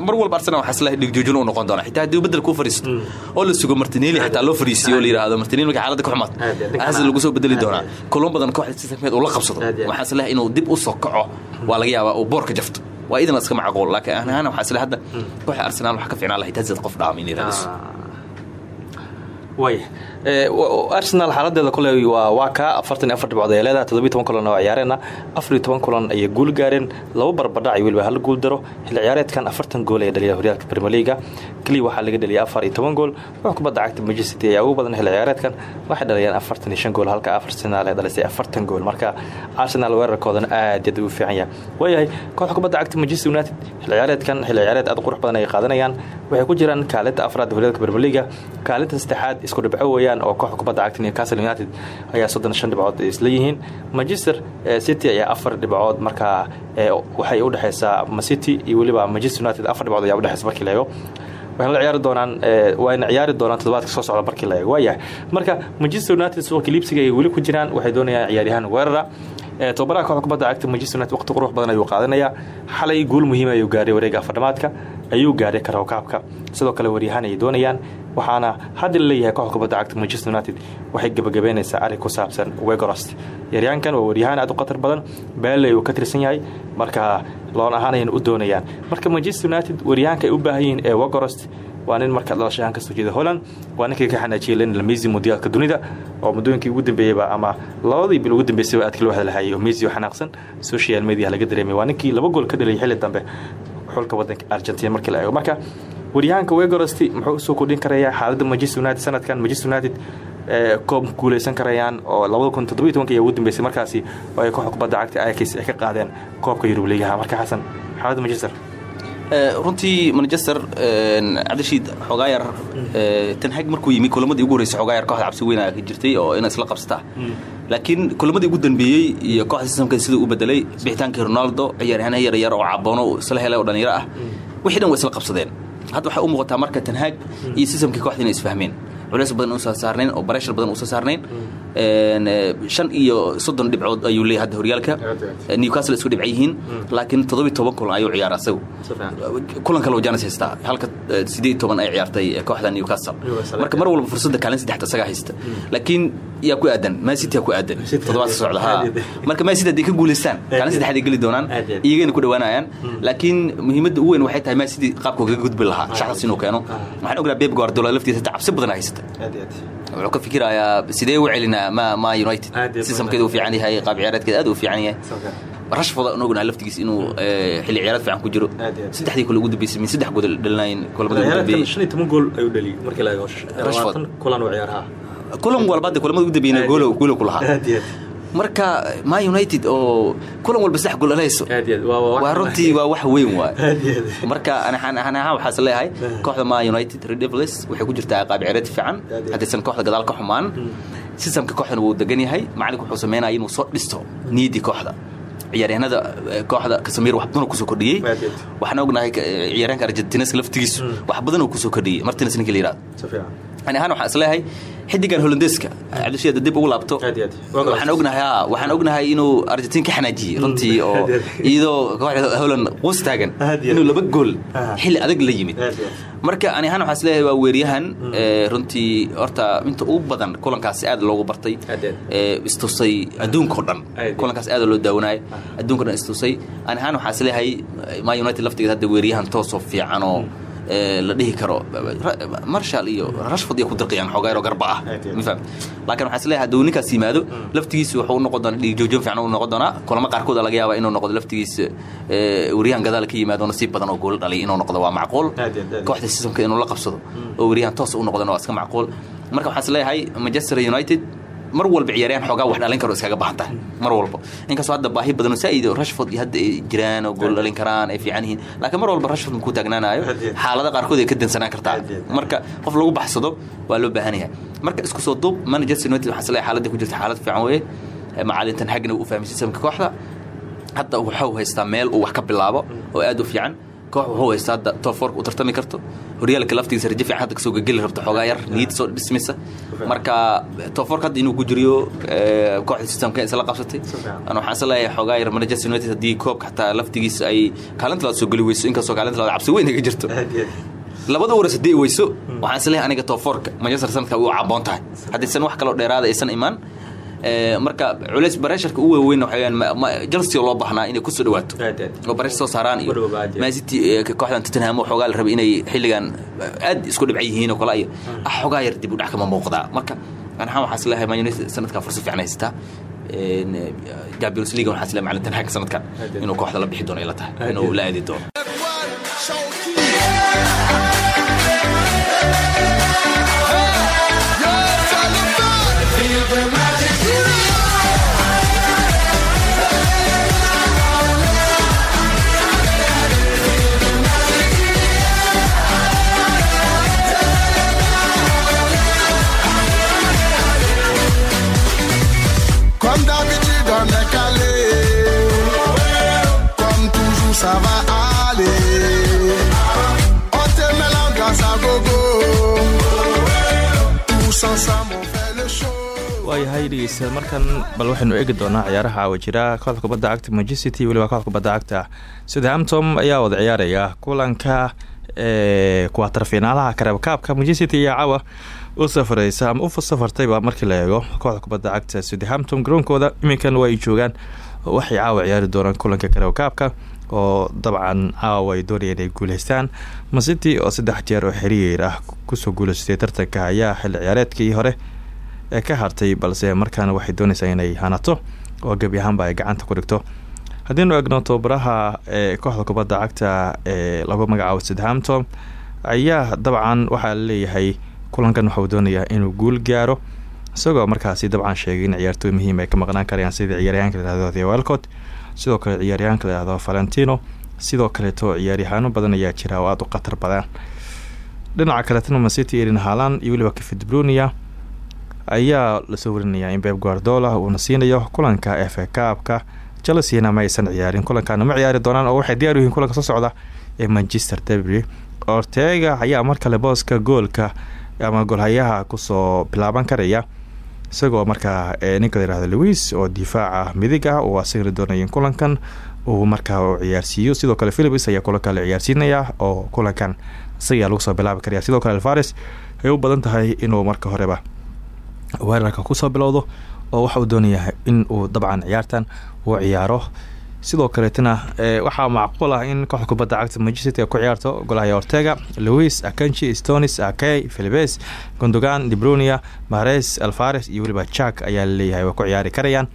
mar walba arsenal waxaa islahay dhigjoojin uu noqon doona xitaa haddii bedel kuu fadhiisto oo la sugo martinelli xitaa loo fadhiisiyo oo la yidhaahdo martinelli marka xaaladda ku xumaad. Aas lagu soo bedeli doonaa. kulmo badan kooxda sistamkeed uu la qabsado. Waxaa islahay inuu dib u soo kaco waa laga yaabaa uu boorka jafto waa idan iska macquul laakiin ahaan waxaa isle hadda kooxda arsenal waxaa ka fiicnaan lahayd. Hazard qof dhaam inay raadiso waya arsenal xaaladeeda kole waa kaa afartan afar dhibcood ay leedahay toddobiyi toban kulan oo ciyaareenna afar iyo toban kulan ayay guul gaareen laba barbadhac iyo weliba hal guul daro xilli ciyaareedkan afartan gool ay dhaliya horyaalka premier leaga keliya waxaa laga dhaliyay afar gool koox kubadda cagta manchester city ayaa ugu badan xilli ciyaareedkan waxay dhalayaan afartan gool halka arsenal ay dhalisay afartan gool. Marka arsenal weerarkoodana aad aad u fiican yahay. Waayahay koox kubadda cagta manchester united xilli ciyaareedkan xilli ciyaareed aad qurux badan ay qaadanayaan. Waxay ku jiraan kaalinta afraad horyaalka premier leaga kaalinta saddexaad isku dhibco weeyaan oo koox kubadda cagta newcastle united ayaa soddon shan dhibcood isla yihiin. Manchester city ayaa afar dhibcood markaa waxay u dhexaysaa city iyo weliba manchester united afar dhibcood ayaa udhexaysa markii la eego waxayna la ciyaari doonaan wayna ciyaari doonaan toddobaadka soo socda markii la eego waayahay marka manchester united suuqa liibsiga ay weli ku jiraan waxay doonayaan ciyaaryahaan weerara tobabaraha kooxda kubadda cagta manchester united waqti qurux badan ayuu qaadanayaa xalay guul muhiima ayuu gaaray wareega afardhamaadka ayuu gaaray karawkaabka sidoo kale waryahaan ayay doonayaan waxaana hadda la leeyahay kooxda kubadda cagta manchester united waxay gebagabeynaysaa arrin ku saabsan wegorost yaryahankan waa waryahaan aad u khatar badan baalley uu ka tirsan yahay marka loon ahaanayana u doonayaan. Marka manchester united waryahaanka ay u baahan yihiin ee wegorost waa nin marka dhalashahaan ka soo jeeda holland waa ninkii ka xanaajiyay lionel messi mundiyaalka dunida oo muddooyinkii ugu dambeeyeyba ama labadii bil ugu dambeysayba aad kala hadlahayay oo messi oo xanaaqsan social media laga dareemay. Waa ninkii laba gool ka dhaliyay xilli dambe xulka wadanka argentina markii la eego. Marka waryahaanka wegorosti muxuu u soo kordhin karayaa xaaladda manchester united sanadkan. Manchester united koob guuleysan karayaan oo labada kun toddobiyi tobanka ayaa ugu dambeysay markaasi oo ay kooxda kubadda cagta akis ay ka qaadeen koobka yurub liigaha marka xasan xaaladda manchester runtii manchester cabdishiid xoogaa yar tanhag markuu yimi kulamadii ugu horreysay xoogaa yar kooxda cabsi weyn ka jirtay oo ina isla qabsataa laakiin kulamadii ugu dambeeyey iyo kooxda sistamka siduu u bedelay bixitaankii ronaldo ciyaaryahanah yaryar oo caboono isla helay oo dhalinyaro ah wixii dhan way isla qabsadeen. Hadda waxay u muuqataa marka tanhaag iyo sistamkii kooxda inay isfahmeen. Culeys badan uusan saarnayn oo bareshar badan uusan saarnayn shan iyo soddon dhibcood ayuu leeyahay hadda horyaalka. Newcastle isku dhibca yihiin laakiin toddobiyi toban kulan ayuu ciyaara asagu kulan kale oo janis haystaa halka sideed iyo toban ay ciyaartay kooxda newcastle. Marka mar walba fursadda kaalin saddexda isagaa haysta. Laakiin yaa ku aadan mancity yaa ku aadan. Toddobaadka socda ha marka mancity hadday ka guulaystaan kaalin saddexaad ay geli doonaan iyagayna ku dhowaanayaan laakiin muhiimadda ugu weyn waxay tahay mancity qaabka kaga gudbi lahaa shaxdaas inuu keeno. Waxaan ognaa beb guardiola laftiisa xitaa cabsi badan haysata wuxuu ka fikirayaa sidee u celinaa ma ma united? Sistamkeeda u fiican yahay qaab ciyaareedkeeda aad u fiican yahay. Rashford aan ognaa laftigiis inuu xilli ciyaareed fiican ku jiro. Saddexdii kule ugu dambeysay min saddex gool dhalinayn kulamada ugu dambeeyey shan iyo toban gool ayuu dhaliyay markii la eego. Rashford. kulan uu ciyaaraha kulan walba hadda kulamada ugu dambeeyna goolo goolo ku lahaa marka ma united oo kulan walba iyo aad. Waa runtii waa wax weyn waay. Marka anaxan ahaan waxaas leeyahay kooxda ma united red devils waxay ku jirtaa qaab ciyaareed fiican. Haddaysan kooxda gadaal ka xumaan sistamka kooxdan wuu degan yahay. Macalinku wuxuu sameynaya inuu soo dhisto niyaddii kooxda. Ciyaaryahanada eh, kooxda kasamir wax badan oo ku soo kordhiyey. Waxaan ognahay ka- ciyaaryahanka argentineska laftigiisu wax badan oo ku soo kordhiyey. Martines ninka la yihahdo ani ahaan waxaan is leeyahay xidigan holandeeska cabdishii hadda dib ugu laabto. Waxaan ognahay ha waxaan ognahay inuu argentin ka xanaajiyey runtii oo iyadoo kooxda holand quus taagan inuu laba gool xilli adag la yimid. Marka ani ahaan waxaan is leeyahay waa weeryahan ee, runtii horta inta ugu badan kulankaasi aad loogu bartay istusay adduunkao dhan. Kulankaas aad. Loo daawanayo adduunka dhan istusay. Ani ahaan waxaan is leeyahay ma united laftigeeda hadda weeryahan toosoo fiican oo ee, la dhihi karo. Marshal iyo rashford iyo ku dirqiyaan xoogaa yaroo garba ah. Laakiin waxaan is leeyahay hadduu ninkaas yimaado laftigiisu wuxuu u noqon doonaa dhiigjoojin fiican u noqon doonaa kulamo qaarkood laga yaabaa inuu noqdo laftigiisa ee, weeryahan gadaal ka yimaado nasiib badan oo gool dhaliy inuu noqdo waa macquul. Kooxda sistamka inuu la qabsado. Oo weeryahan toos u noqdana waa iska macquul. Marka waxaan is leeyahay manchester united mar walba ciyaaryahan xoogaa wax dhalin karo iskaga baahan tahay mar walba. Inkastoo hadda baahi badan saaid rashford iyo hadda ay jiraan oo gool dhalin karaan ay fiican yihiin. Laakiin mar walba rashford makuu taagnaanayo xaalada qaarkood ay ka dansanaan kartaa. Marka qof lagu baxsado waa loo baahan yahay. Marka isku soo duub manchester united waxaan is leeyahay xaaladda ku jirta xaalad fiican weeye. Macalintan hagna uu fahmay sistamka kooxda. Hadda wuxuu haystaa meel uu wax ka bilaabo oo aad u fiican koox wuxuu haystaa hadda top fourka u tartami karto. Horyaalka laftigiisa rajo fiican hadda ka soo gegeli rabto xoogaa yar niyad soo dhismaysa marka top fourka hadda inuu ku jiriyo eh, kooxda systemka isla qabsatay. Ana waxaan isla leeyahay xoogaa yar manchester united haddii koobka xataa laftigiisa ay kaalinta laad soo geli weyso inkastoo kaalinta laad cabsi weyn ay ka jirto. Labada waras haddii weyso waxaan is leeyahay aniga top fourka manchester sanadka u caboon tahay. Haddaysan wax kaloo dheeraada aysan imaan marka culeys bareesharka u weyn chelsea loo baahnaa inay ku soo dhawaato oo baresh soo saaraan iyo mancity kooxdan tottenham xoogaa la rabay inay xilligan aad isku dhibcan yihiin oo kale iyo ah xoogaa yar dib u dhac kama muuqdaa marka anhaan waxaa islahay man united sanadkaa fursa fiican haysataa champions league waxaa islahay macalin tanhaag sanadkan inuu kooxda la bixi doono ila tahay inuu la aadi doono Yeah. Dhegeystayaal markan bal waxaynu eegi doonaa ciyaaraha caawa jira. Kooxda kubadda cagta manchester weliba kooxda kubadda cagta. Southampton ayaa wada ciyaaraya kulanka kuwaatar finaalaha kareebkaabka manchester ayaa caawa u safareysa ama u safartayba markii la eego. Kooxda kubadda cagta southampton garoonkooda iminkan waa ay joogaan. Waxay caawa ciyaari doonaan kulanka kareebkaabka oo dabcan caawa ay doonayeen ay guuleystaan. Masity oo saddex jeer oo xiriir ah ku soo guuleystay tartanka ayaa xilli ciyaareedkii hore ee ka hartay balse markaana waxay doonaysaa inay hanato oo gebi ahaanba ay gacanta ku dhigto. Haddiinu egno tobabaraha ee kooxda kubadda cagta ee lagu magacaabo southampton ayaa dabcan waxaa la leeyahay kulankan waxauu doonayaa inuu guul gaaro isagoo markaasi dabcan sheegay in ciyaartooy muhiim ay ka maqnaan karayaan sida ciyaaryahanka layihahdo the welcot sidoo kale ciyaaryahanka layihahdo valentino sidoo kaleeto ciyaaryahaano badan ayaa jira oo aada u khatar badan. Dhinaca kaletana macity erin halan iyo weliba ayaa la soo warinayaa in beb guardola uuna siinayo kulanka a kaabka chelseana ma aysan ciyaarin kulankaana ma ciyaari doonaan oo waxay diyaar yihiin kulanka soo socda ee manchester derby. Ortega ayaa mar kale booska goolka ama goolhayaha ku soo bilaaban karaya isagoo markaa ninka layihahdo louis oo difaaca midig ah uu asagana doonaya kulankan uu markaa u ciyaarsiiyo. Sidoo kale philips ayaa kulanka la ciyaarsiinaya oo kulankan isagaa lagu soo bilaabi karaya. Sidoo kale alvares ay badan tahay inuu marka horeba weerarka ku soo bilowdo oo waxa uu doonaya in uu dabcan ciyaartan uu ciyaaro. Sidoo kaleetna waxaa macquul ah in kooxda kubadda cagta manchester ku ciyaarto golahaya ortega louis akanchi stonis akey philibes gondogan debronia mares alfares iyo weliba jack ayaa la leeyahay ku ciyaari karayaan.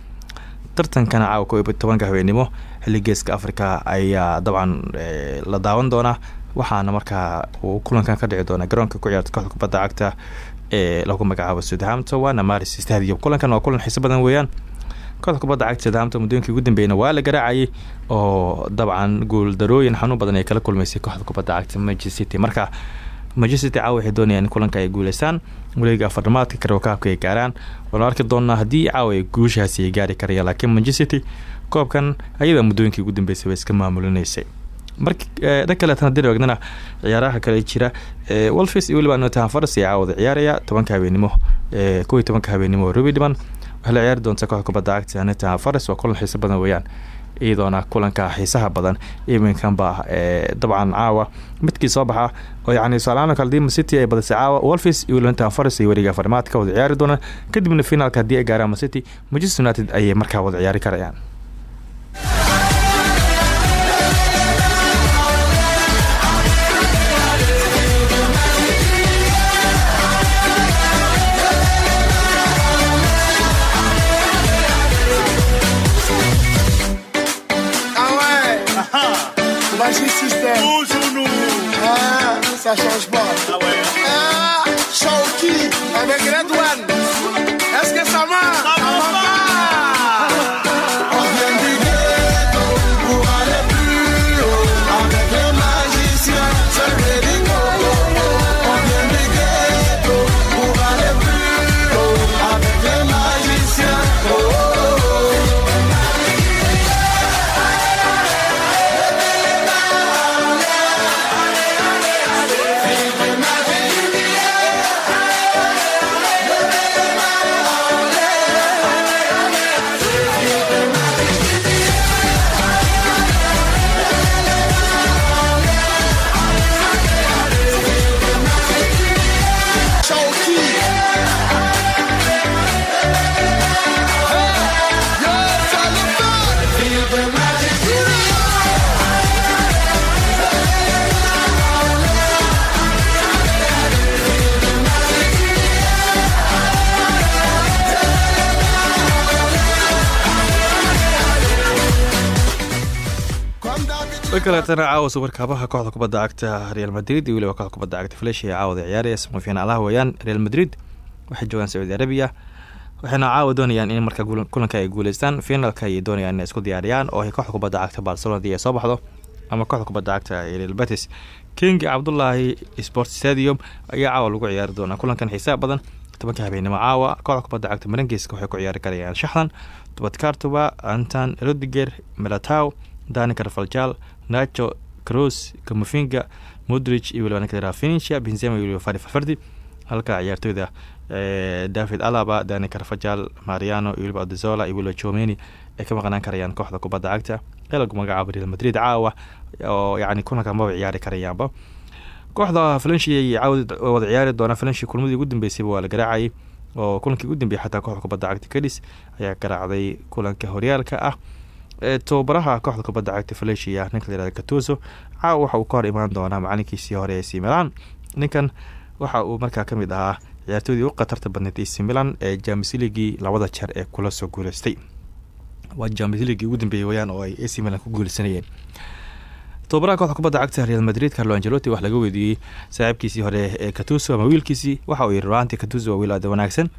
Tartankana caawa ko tobanka haweenimo xilli geeska africa ayaa dabcan la daawan doonaa waxaana markaa uu kulankan ka dhici doona garoonka ku ciyaarta kooxda kubadda cagta ee lagu magacaabo southampton waana maris stadium kulankan waa kulan xiiso badan weeyaan. Kooxda kubadda cagta southampton muddooyinkii ugu dambeeyna waa la garaacayay oo dabcan guul darooyin xanuun badan ay kala kulmaysay kooxda kubadda cagta manchester city. Marka manchester city caawa waxay doonayaan kulanka ay guuleystaan waliga afardhamaadka kareekaabka ay gaaraan. Waana arki doonaa haddii caawa ay guushaasi gaari karayaan laakiin manchester city koobkan ayada muddooyinkii ugu dambeysay iska maamulinaysay dhan kaleetana haddii egnana ciyaaraha kale jira wolfis iyo weliba forest ayaa caawada ciyaaraya tobanka habeenimo kow iyo tobanka habeenimo ruby dhiman waxay la ciyaari doontaa kooxda kubadda cagta nottingham forest waa kulan xiiso badan weeyaan iyadoona kulanka xiisaha badan iminkanba dabcan caawa midkii soo baxa oo yani tusaalahaan kale dima city ay badisay caawa wolfis iyo weliba forest ay weriga farimaadka wada ciyaari doonaan kadibna finaalka haddii ay gaaraan city manchester united ayay markaa wada ciyaari karayaan Change pas. Ah. Ah, Shawky avec Red One. Est-ce que ça marche? Kaleetana caawa subarkaabaha kooxda kubadda cagta real madrid. Iyo weliba kooxda kubadda cagta flesh ee caawada ciyaaraya semifiinaalaha weeyaan real madrid waxay joogaan sacuudi arabiya waxayna caawa doonayaan in marka kulanka ay guuleystaan. Finalka ayay doonayaan isku diyaariyaan oo kooxda kubadda cagta barcelona ay soo baxdo ama kooxda kubadda cagta real betis. King cabdullaahi sport stadium ayaa caawa lagu ciyaari doonaa. Kulankan xiisaha badan tobanka habeenimo caawa kooxda kubadda cagta marangeeska waxay ku ciyaari karayaan shaxdan. Tubad kartuba antan rodiger melatow dani carfaljal nacho cruz kamufinga modrich iyo weliba ninka la yidhaha finisha benzema iyo weliba fari farfardi halka ciyaartooyda david alaba dani carfajal mariano iyo weliba adezola iyo weliba jomeni ay ka maqnaan karayaan kooxda kubadda cagta ee lagu magacaabo real madrid caawa oo yacni kulanka maba ciyaari karayaanba. Kooxda valenshi ay caawd wada ciyaari doonaa valenshi kulmadii ugu dambeysayba waa la garaacayay oo kulankii ugu dambeeyay xataa kooxda kubadda cagta cadis ayaa garaacday kulanka horyaalka ah tobabaraha kooxda kubadda cagta valenshia ninka la yihahda katuso caawa waxa uu ka hor imaan doonaa macalinkiisii hore ee similan ninkan waxa uu markaa ka mid ahaa ciyaartoydii u khatarta badneyd ac milan ee james ligii labada jeer ee kula soo guuleystay. Waa james ligii ugu dambeeyey wayaan oo ay ac milan ku guuleysanayeen tobabaraha kooxda kubadda cagta real madrid carlo angelotti wax laga weydiiyey saaxiibkiisii hore ee katuso ama wiilkiisii. Waxa uu yihi ruanti katuso waa wiil aada wanaagsan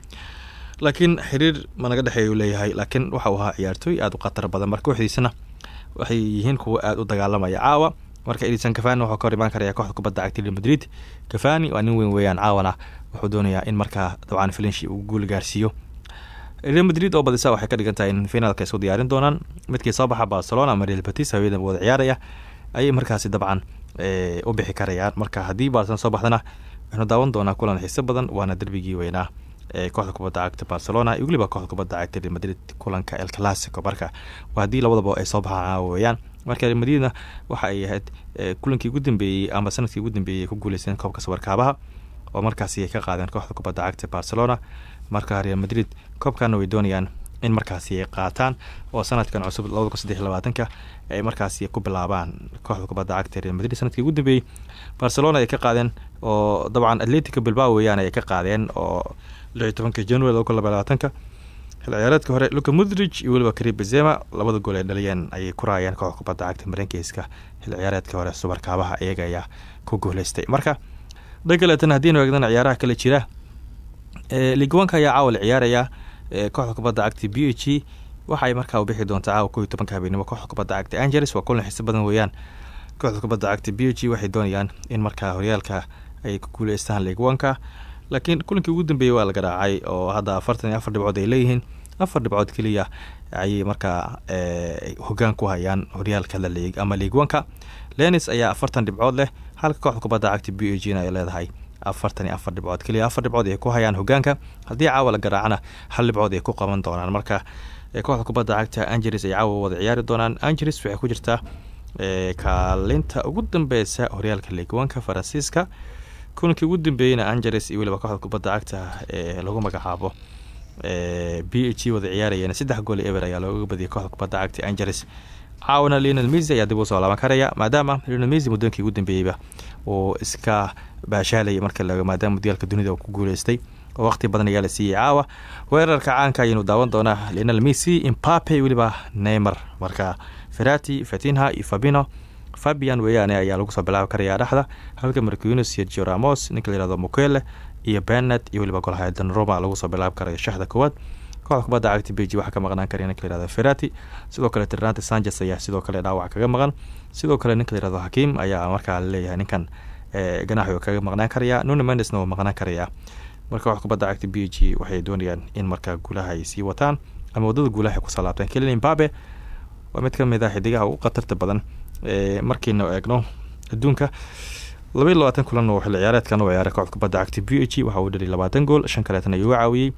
laakiin xiriir managa dhexeeya uu leeyahay laakiin waxa uu ahaa ciyaartooy aada u khatar badan. Marka kooxdiisana waxay yihiin kuwa aada u dagaalamaya. Caawa marka edison cafani wuxuu ka hor imaan karaya kooxda kubadda cagta real madrid. Cafani waa nin weyn weeyaan. Caawana wuxuu doonayaa in markaa dabcan filinshi uu guul gaarsiiyo. Real madrid oo badisa waxay ka dhigan tahay in finaalka isku diyaarin doonaan. Midkii soo baxa barcelona ama real batis haweenaba wada ciyaaraya ayay markaasi dabcan u bixi karayaan. Marka haddii barcelona soo baxdana waxnu daawan doonaa kulan xiise badan waana derbigii weynaa ee kooxda kubadda cagta barcelona iyo weliba kooxda kubadda cagta real madrid kulanka el clasico. Marka waa labadaba ay soo baxaan marka real madridna waxa ay ahayd kulankii ugu dambeeyey ama sannadkii ugu dambeeyey ku guuleysteen koobka sabarkaabaha oo markaasi ay ka qaadeen kooxda kubadda cagta barcelona. Marka real madrid koobkana way doonayaan in markaasi ay qaataan oo sanadkan cusub labada kun saddex labaatanka ay markaasi ku bilaabaan kooxda kubadda cagta real madrid. Sanadkii ugu dambeeyey barcelona ay ka qaadeen oo dabcan atletico bilbao weeyaan ka qaadeen oo lix iyo tobanka january laba kun laba labaatanka xil ciyaareedka hore luka mudrich iyo weliba karim benzema labada gool ay dhaliyeen ayay ku raayeen kooxda kubadda cagta mareynkeyska xil ciyaareedka hore subarkaabaha iyaga ayaa ku guuleystay. Marka dhagaleetan haddiinu eegdan ciyaaraha kale jira ligawanka ayaa caawa la ciyaaraya kooxda kubadda cagta b h e. Waxaay markaa u bixi doontaa caawa ko iyo habeenimo kooxda kubadda cagta angeles. Waa kulan xiise badan weeyaan. Kooxda kubadda cagta b h e waxay doonayaan in markaa horyaalka ay ku guuleystaan ligawanka laakiin kulankii ugu dambeeyey waa la garaacay oo hadda afartan iyo afar dhibcood ay leeyihiin. Afar dhibcood keliya ayay markaa hogaan ku hayaan horyaalka la leeg ama liigwanka lenis ayaa afartan dhibcood leh halka kooxda kubadda cagta b ay leedahay afartan iyo afar dhibcood keliya. Ay ku hayaan hogaanka haddii caawa la garaacana hal dhibcood ay ku qaban doonaan. Marka kooxda kubadda cagta angeles ay caawa wada ciyaari doonaan. Angeles waxay ku jirtaa kaalinta ugu dambeysa horyaalka liigwanka faransiiska kulankii ugu dambeeyeyna angeles iyo weliba kooxda kubadda cagta ee lagu magacaabo b h wada ciyaarayeen saddex gool eber ayaa looga badiyay kooxda kubadda cagta angeles caawana leonel mesy ayaa dib u soo laaban karaya maadaama leonel mesy muddoonkii ugu dambeeyeyba uu iska baashaalayay marka maadaama diyaalka dunida uu ku guuleystay. Oo waqti badan ayaa la siiyey caawa weerarka caanka ayaynu daawan doonaa leonel mesy impape weliba neymar. Marka ferati fatinha iyo fabino fabian weeyaane ayaa lagu soo bilaabi karayaa dhexda halka marquinus iyo joramos ninka la yihahdo mukele iyo benet iyo weliba golhadan roma lagu soo bilaabi karayo shaxda koowaad. Kooxda kubadda cagta beji waxaa ka maqnaan karaya ninka la yihahdo ferati sidoo kale ternate sanchez ayaa sidoo kale dhaawac kaga maqan. Sidoo kale ninka la yihahdo hakim ayaa markaa la leeyahay ninkan ganaaxi kaga maqnaan karaya. Nuni mendesna wuu maqnaan karaya marka kooxda cagta b waxay doonayaan in markaa guulaha ay sii wataan ama waddada guulaha ay ku soo laabtaan kelin imbabe waa mid ka mid ah xidigaha ugu khatarta badan markiina eegno adduunka labaiy labaatan kulan oo xilli ciyaareedkan u ciyaaray kooxda kubadda cagta b h waxa uu dhaliyay labaatan gool shan kaleetan ayuu caawiyey.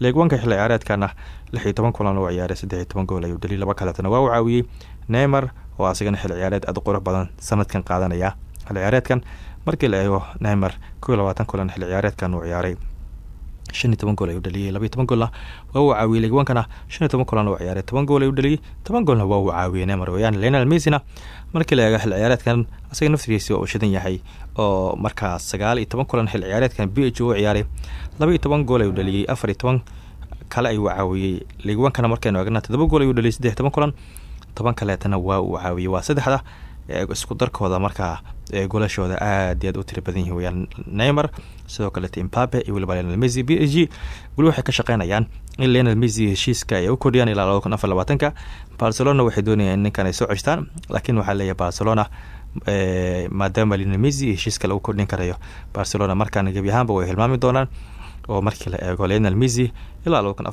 Leegwanka xilli ciyaareedkana lix toban kulan oo ciyaaray saddex iyo toban gool ayuu dhaliyay laba kaleetana waa u caawiyey. Neymar oo asigana xilli ciyaareed aada u qurux badan sanadkan qaadanaya xilli ciyaareedkan. Markii la eego neymar kow iyo labaatan kulan xilli ciyaareedkan uu ciyaaray shan iyo toban gool ayuu dhaliyay labaiy toban goolna waa uu caawiyey leegwankana shan iyo toban kulan uu ciyaaray toban gool ayuu dhaliyay toban goolna waa uu caawiyey neymar weeyaan. Leonel mesina markii la eego xil ciyaareedkan asaga naftigiisa uu shidan yahay oo markaa sagaal kulan xil ciyaareedkan b h u ciyaaray laba iyo toban gool ayuu dhaliyey afar iyo toban kale ayuu caawiyey leegwankana markaynu eegna todoba gool ayuu dhaliyay saddex iyo toban kulan toban waa uu caawiyey waa saddexda isku darkooda markaa golashooda aad aad u tira badan yihiin weyaan neymar sidoo kaleeta imbabe iyo weliba leonel mesy b waxay ka shaqeynayaan in leonel mesy heshiiska ay u kordhiyaan ilaa laba kun barcelona waxay doonayaan in ninkan ay soo ceshtaan laakiin waxaa leeyahay barcelona maadaama leonel mesy heshiiska lagu kordhin karayo. Barcelona markaan gebi ahaanba way hilmaami doonaan oo markii la eego leonel mesy ilaa laba kun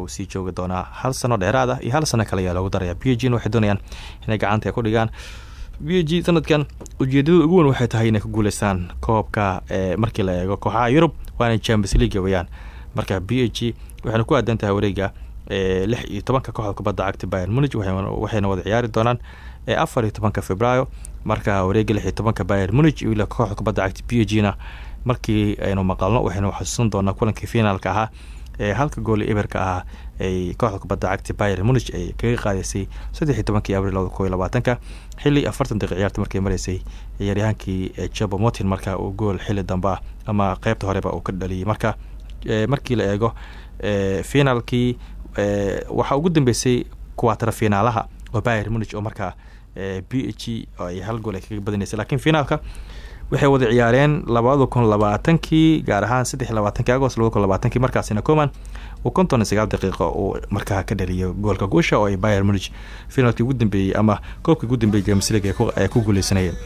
uu sii joogi doonaa. Hal sano dheeraad ah iyo hal sano kale ayaa loogu daraya b waxay doonayaan inay gacanta ku dhigaan b g sanadkan ujeedada ugu weyn waxay tahay inay ku guuleystaan koobka markii la eego kooxaha yurub waana champions league weyaan marka b h g waxayna ku aadan tahay wareega lix iyo tobanka kooxda kubadda cagta bayern munich waxayna wada ciyaari doonaan afar iyo tobanka februaayo marka wareega lix iyo tobanka bayern munich iyo kooxda kubadda cagta b g na markii aynu maqalno waxaynu xasuusan doonaa kulankii finaalka ahaa ee halka gool eberka ahaa ay kooxda kubadda cagta bayern munich ay kaga qaadaysay saddex iyo tobankii abril labada ko iyo labaatanka. Xilli afartan daqiiq ciyaarta markay mareysay ciyaaryahaankii jabo motin marka uu gool xilli dambe ah ama qeybta horeba uu ka dhaliyay. Marka markii la eego finaalkii waxaa ugu dambeysay kuwaatara finaalaha oo bayern munich oo markaa b h ay hal gool ay kaga badinaysay. Lakiin finaalka waxay wada ciyaareen labada kun labaatankii gaar ahaan saddex labaatankii agost labada kun markaasina coman uu konton sagaal daqiiqo uu markaa ka dhaliyo goolka guusha oo ay bayern munich finaalkii ugu dambeeyey ama koobkii ugu dambeeyey james league ay ku guuleysanayeen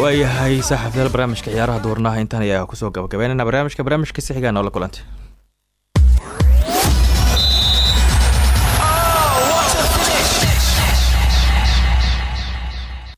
waayahay saaxiibyaal barnaamijka ciyaaraha duurnaha intan ayaa ku soo gabagabeynayna barnaamijka barnaamijka sixigaa noola kulantay